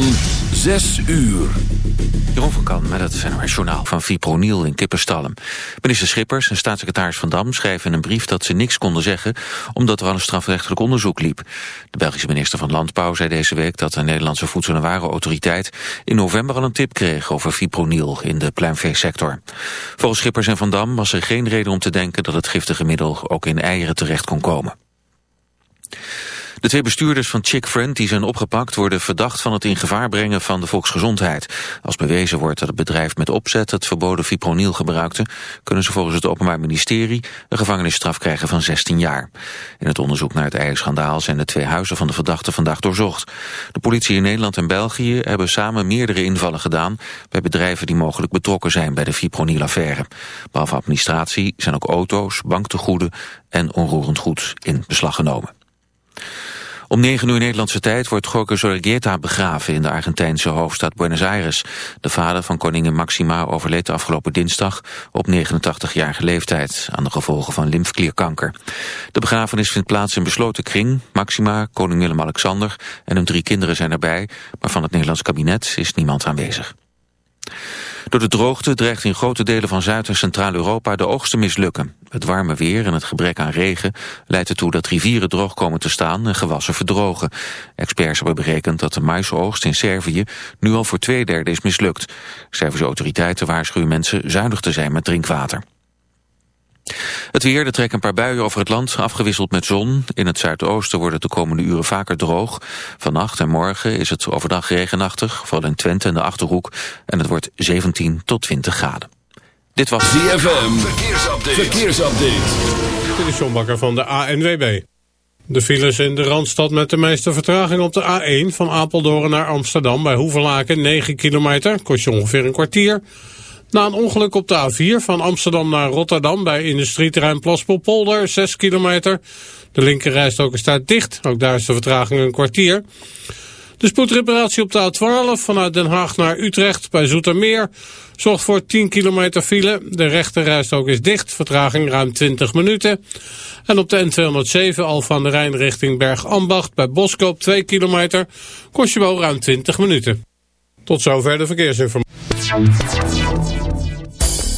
van 6 uur. Jeroen van Kan met het NOS Journaal van Fipronil in Kipperstallen. Minister Schippers en staatssecretaris Van Dam schrijven in een brief dat ze niks konden zeggen omdat er al een strafrechtelijk onderzoek liep. De Belgische minister van Landbouw zei deze week dat de Nederlandse Voedsel- en Warenautoriteit in november al een tip kreeg over Fipronil in de pluimveesector. Volgens Schippers en Van Dam was er geen reden om te denken dat het giftige middel ook in eieren terecht kon komen. De twee bestuurders van Chick Friend die zijn opgepakt worden verdacht van het in gevaar brengen van de volksgezondheid. Als bewezen wordt dat het bedrijf met opzet het verboden fipronil gebruikte, kunnen ze volgens het Openbaar Ministerie een gevangenisstraf krijgen van 16 jaar. In het onderzoek naar het eierschandaal zijn de twee huizen van de verdachten vandaag doorzocht. De politie in Nederland en België hebben samen meerdere invallen gedaan bij bedrijven die mogelijk betrokken zijn bij de fipronil-affaire. Behalve administratie zijn ook auto's, banktegoeden en onroerend goed in beslag genomen. Om 9 uur Nederlandse tijd wordt Jorge Zorreguieta begraven in de Argentijnse hoofdstad Buenos Aires. De vader van koningin Maxima overleed de afgelopen dinsdag op 89-jarige leeftijd aan de gevolgen van lymfklierkanker. De begrafenis vindt plaats in besloten kring. Maxima, koning Willem-Alexander en hun drie kinderen zijn erbij, maar van het Nederlands kabinet is niemand aanwezig. Door de droogte dreigt in grote delen van Zuid- en Centraal-Europa de oogst te mislukken. Het warme weer en het gebrek aan regen leidt ertoe dat rivieren droog komen te staan en gewassen verdrogen. Experts hebben berekend dat de maisoogst in Servië nu al voor twee derde is mislukt. Servische autoriteiten waarschuwen mensen zuinig te zijn met drinkwater. Het weer, er trekken een paar buien over het land, afgewisseld met zon. In het zuidoosten wordt het de komende uren vaker droog. Vannacht en morgen is het overdag regenachtig, vooral in Twente en de Achterhoek. En het wordt 17 tot 20 graden. Dit was ZFM, verkeersupdate. verkeersupdate. Dit is John Bakker van de ANWB. De files in de Randstad met de meeste vertraging op de A1 van Apeldoorn naar Amsterdam bij Hoevelaken 9 kilometer, kost je ongeveer een kwartier. Na een ongeluk op de A4 van Amsterdam naar Rotterdam bij industrieterrein Plaspelpolder 6 kilometer. De linkerrijstok staat dicht, ook daar is de vertraging een kwartier. De spoedreparatie op de A12 vanuit Den Haag naar Utrecht bij Zoetermeer zorgt voor 10 kilometer file. De rechterrijstok is dicht, vertraging ruim 20 minuten. En op de N207 al van de Rijn richting Bergambacht bij Boskoop 2 kilometer kost je wel ruim 20 minuten. Tot zover de verkeersinformatie.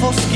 fosse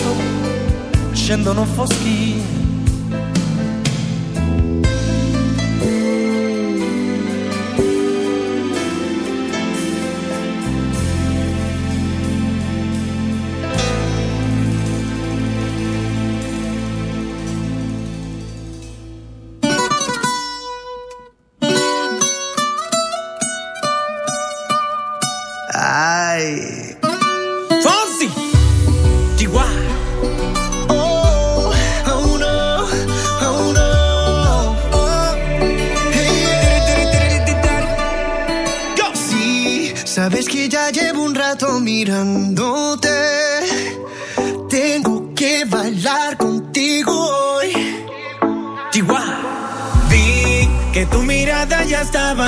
scendono foschi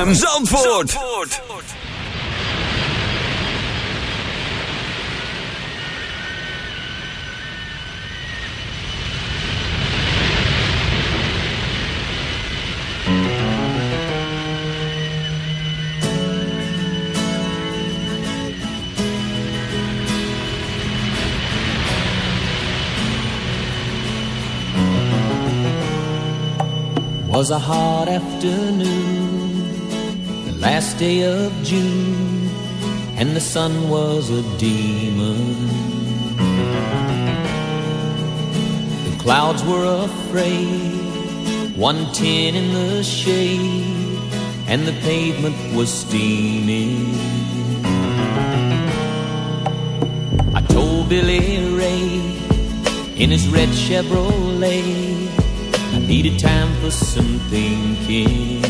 ZFM Zandvoort. was a hot afternoon, the last day of June, and the sun was a demon. The clouds were afraid, one tin in the shade, and the pavement was steaming. I told Billy Ray in his red Chevrolet. I needed time for some thinking.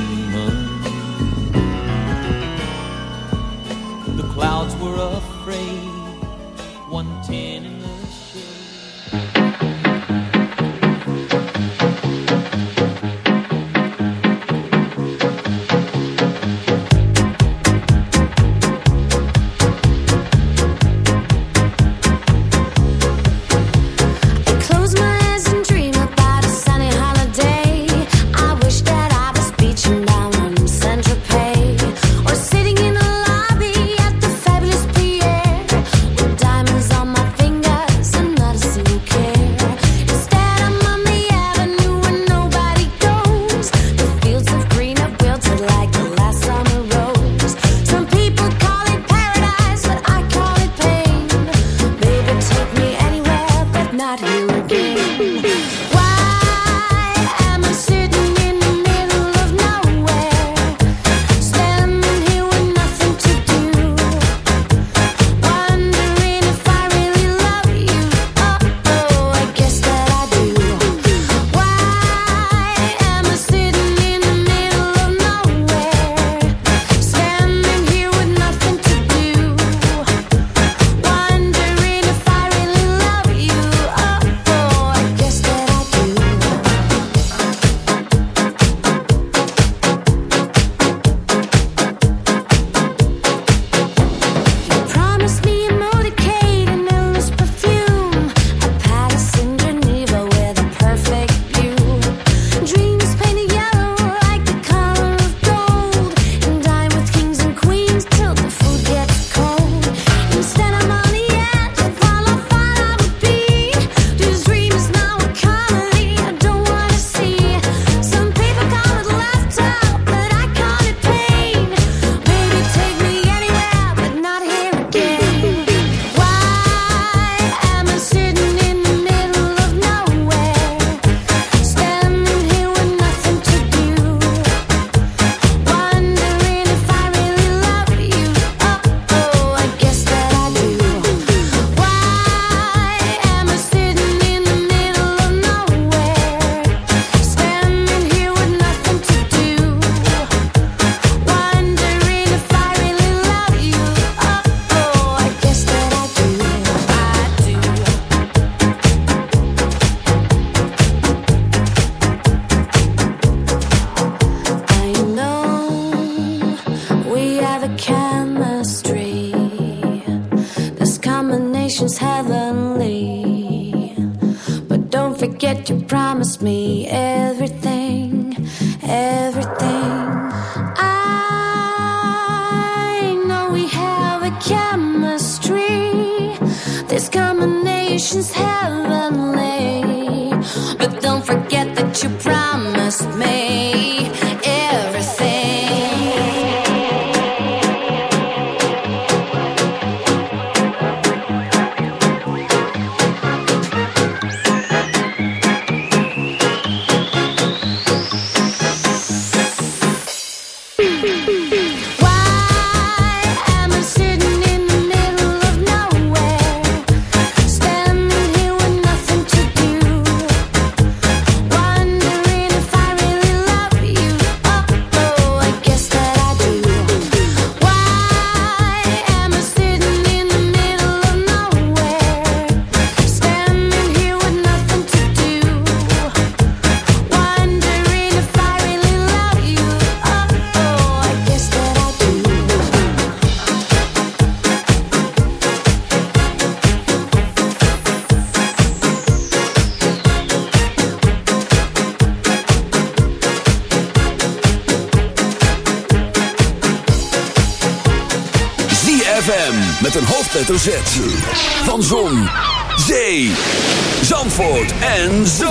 Van Zon, Zee, Zandvoort en Zon.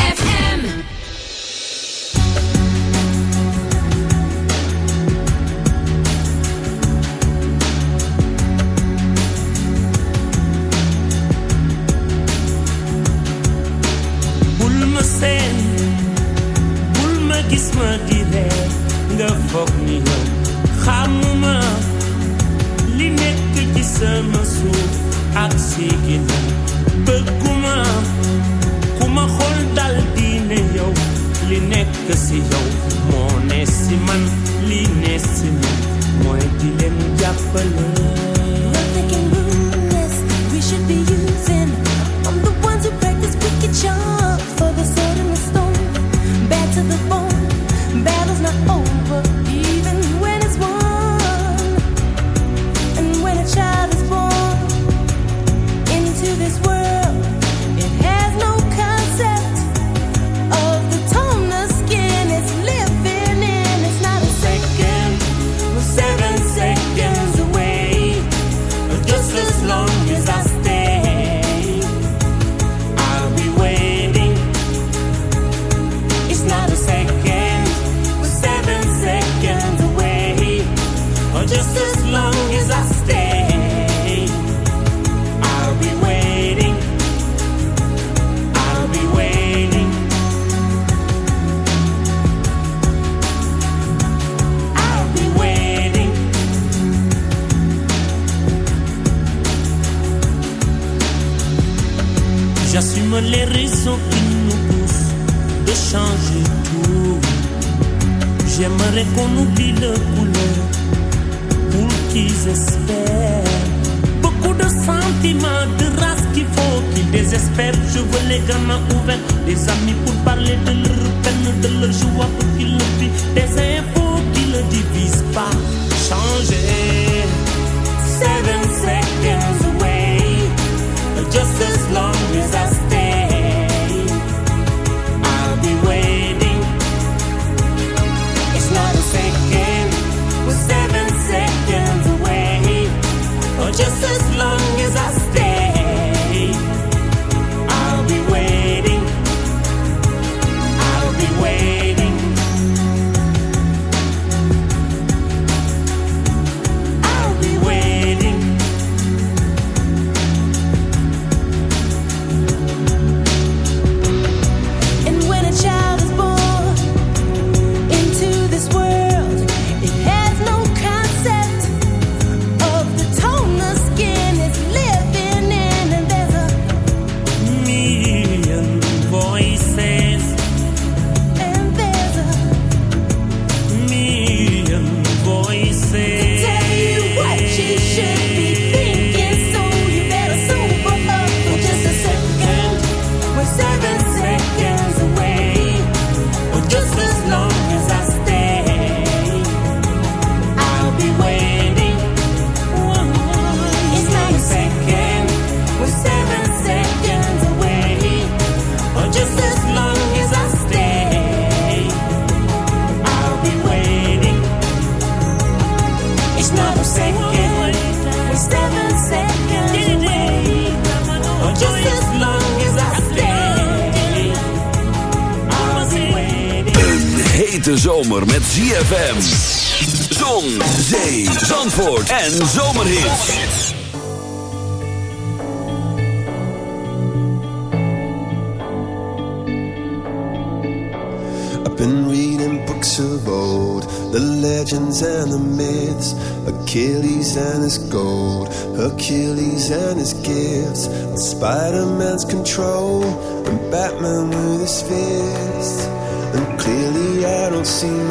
en zomerhits. I've been reading books of old, the legends and the myths, Achilles and his gold, Hercules and his gifts, Spider-Man's control.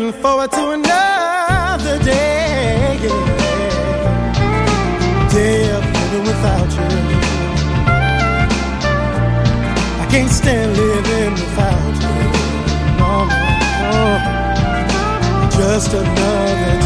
Looking forward to another day. Day of living without you. I can't stand living without you. No, no, no. Just another day.